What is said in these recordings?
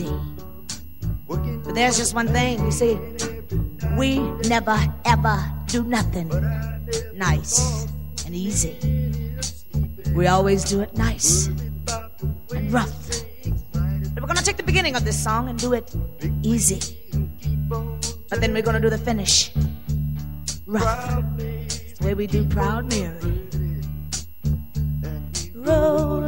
easy. But there's just one thing, you see, we never ever do nothing nice and easy. We always do it nice and rough. But we're gonna take the beginning of this song and do it easy. But then we're gonna do the finish rough. The way we do Proud Mary. Rolling,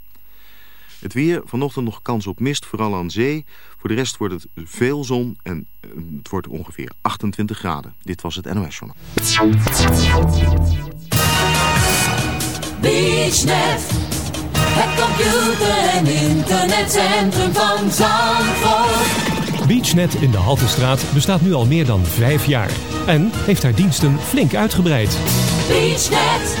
Het weer, vanochtend nog kans op mist, vooral aan zee. Voor de rest wordt het veel zon en eh, het wordt ongeveer 28 graden. Dit was het NOS Journaal. BeachNet. Het computer- en internetcentrum van Zandvoort. BeachNet in de Haltestraat bestaat nu al meer dan vijf jaar. En heeft haar diensten flink uitgebreid. BeachNet.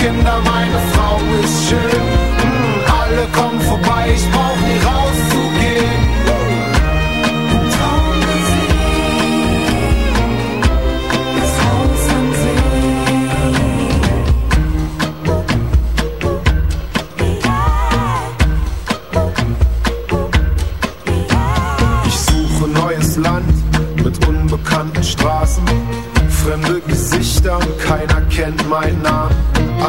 Ich hab 20 Kinder, meine Frau ist schön. Hm, alle kommen vorbei, ich brauch nie rauszugehen. Ich suche neues Land mit unbekannten Straßen. Fremde Gesichter keiner kennt meinen Namen.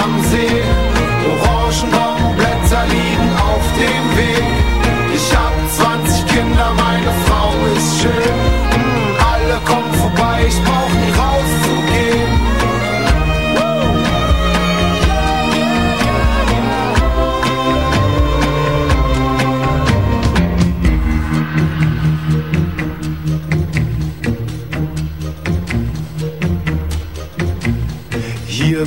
some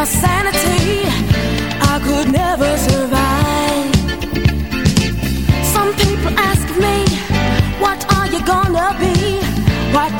my sanity, I could never survive. Some people ask me, What are you gonna be? What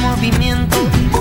movimiento.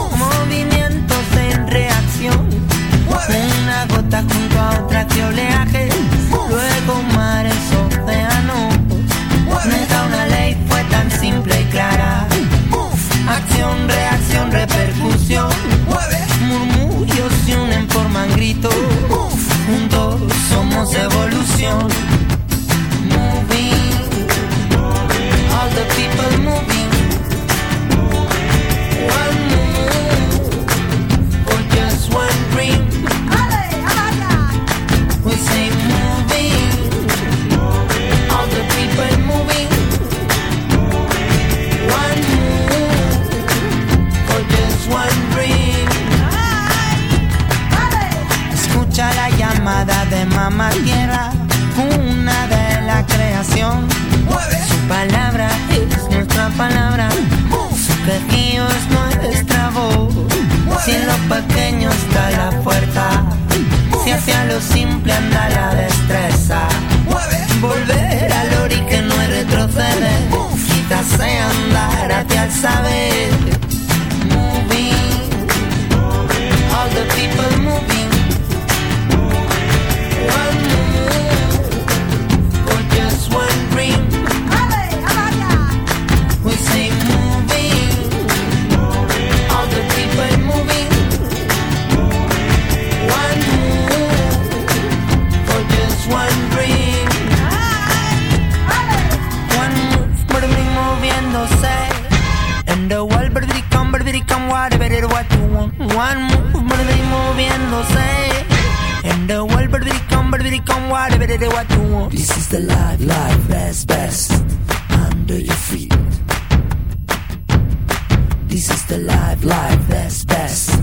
You want. This is the life, life, best, best. Under your feet. This is the life, life, best, best.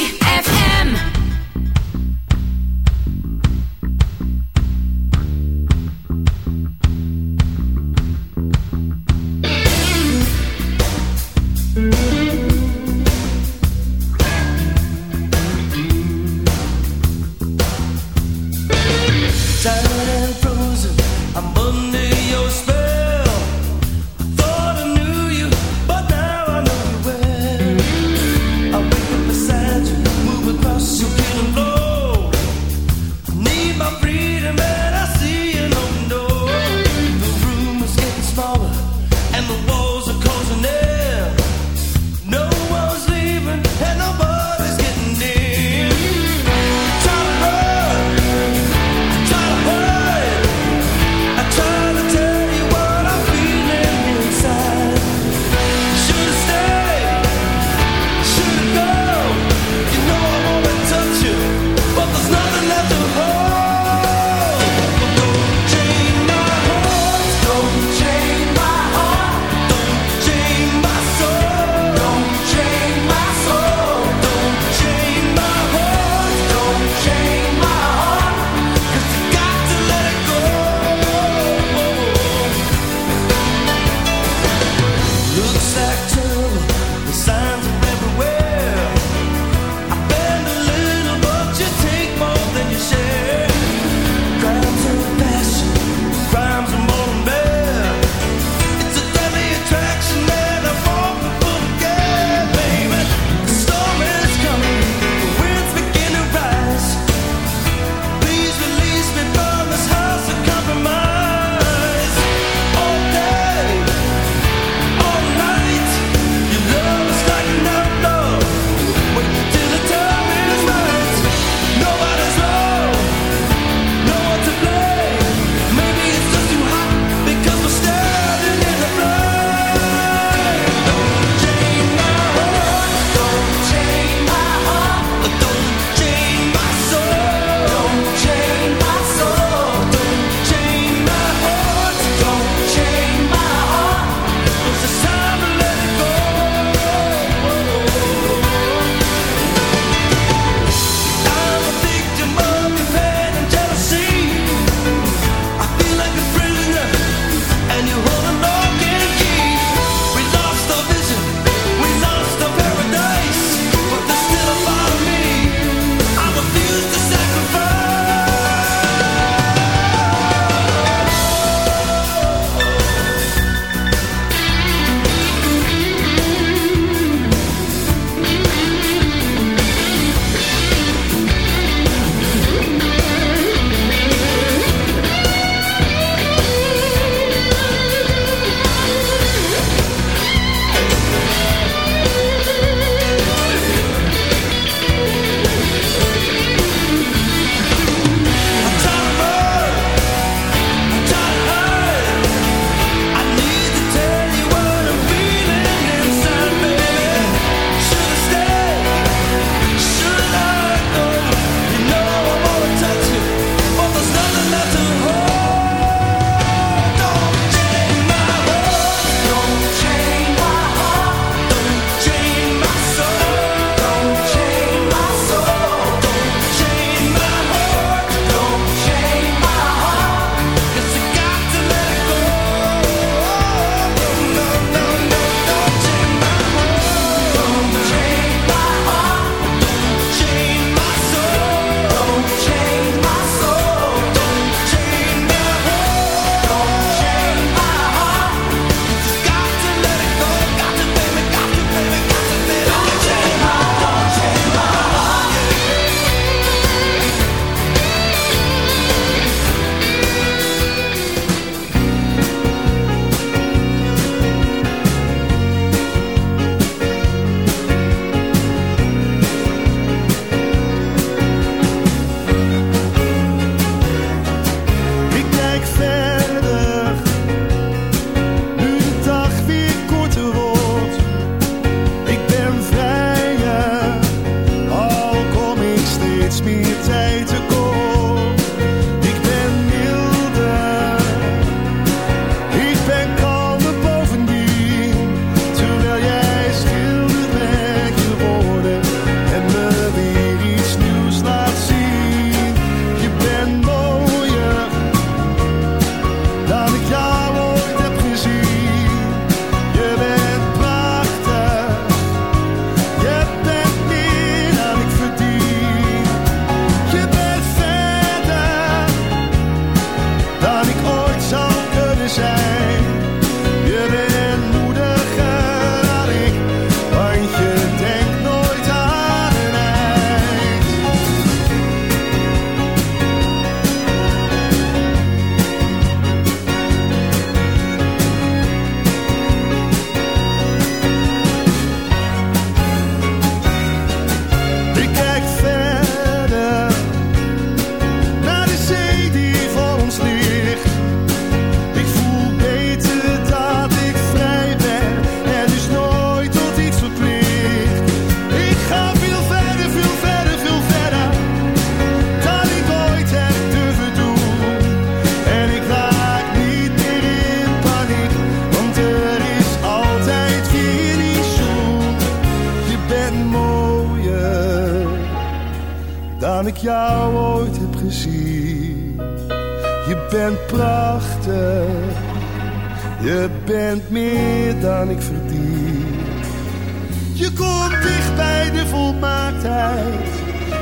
Je komt dicht bij de volmaaktheid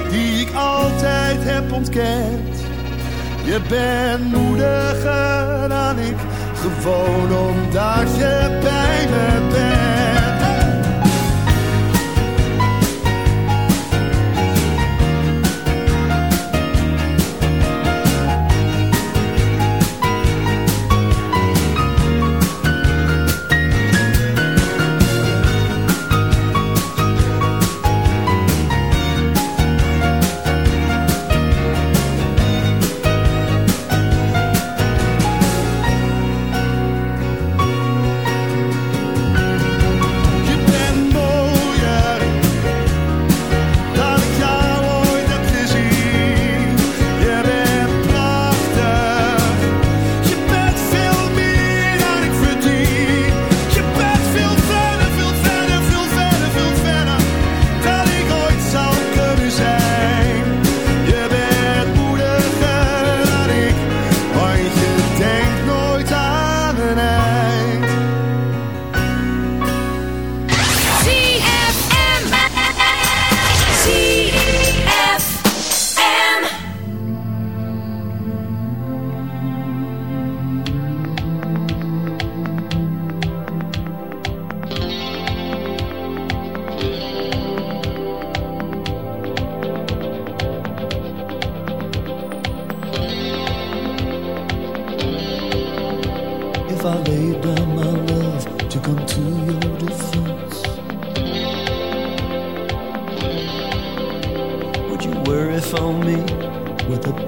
die ik altijd heb ontkend. Je bent moediger dan ik, gewoon omdat je bij me bent.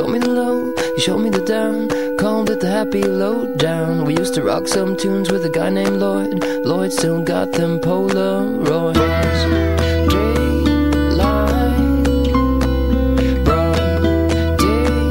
Showed me the low, he showed me the down, called it the happy low down. We used to rock some tunes with a guy named Lloyd. Lloyd still got them Polaroids. Daylight, broad daylight.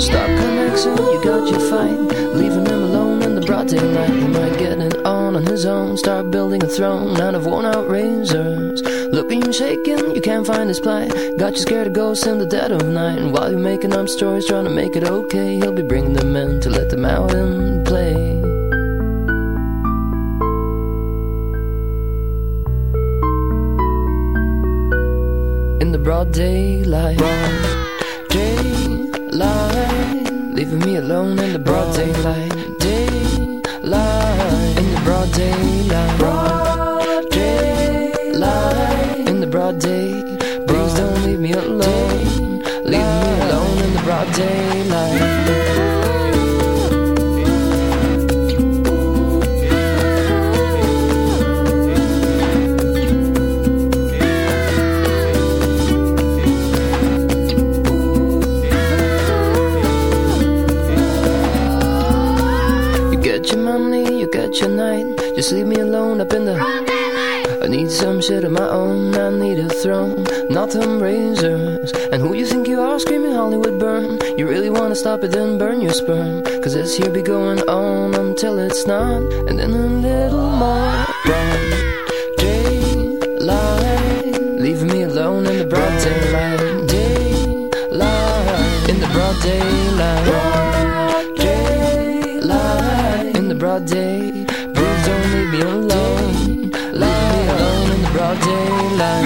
Stop connection, you got your fight. Leaving him alone in the broad daylight. He might get it on on his own. Start building a throne out of worn out razors. Looking and shaking, you can't find his plight. Got you scared of ghosts in the dead of night. And while you're making up stories, trying to make it okay, he'll be bringing them in to let them out and play. In the broad daylight. broad Daylight. Leaving me alone in the broad daylight. Daylight. In the broad daylight. Broad broad day. Please don't leave me alone. Leave me alone in the broad daylight. Your money, you get your night. Just leave me alone up in the. I need some shit of my own. I need a throne, not them razors. And who you think you are, screaming Hollywood burn? You really wanna stop it, then burn your sperm. Cause this here be going on until it's not. And then a little more. Broad daylight, leaving me alone in the broad daylight. Daylight, in the broad daylight. Daylight, in the broad day. life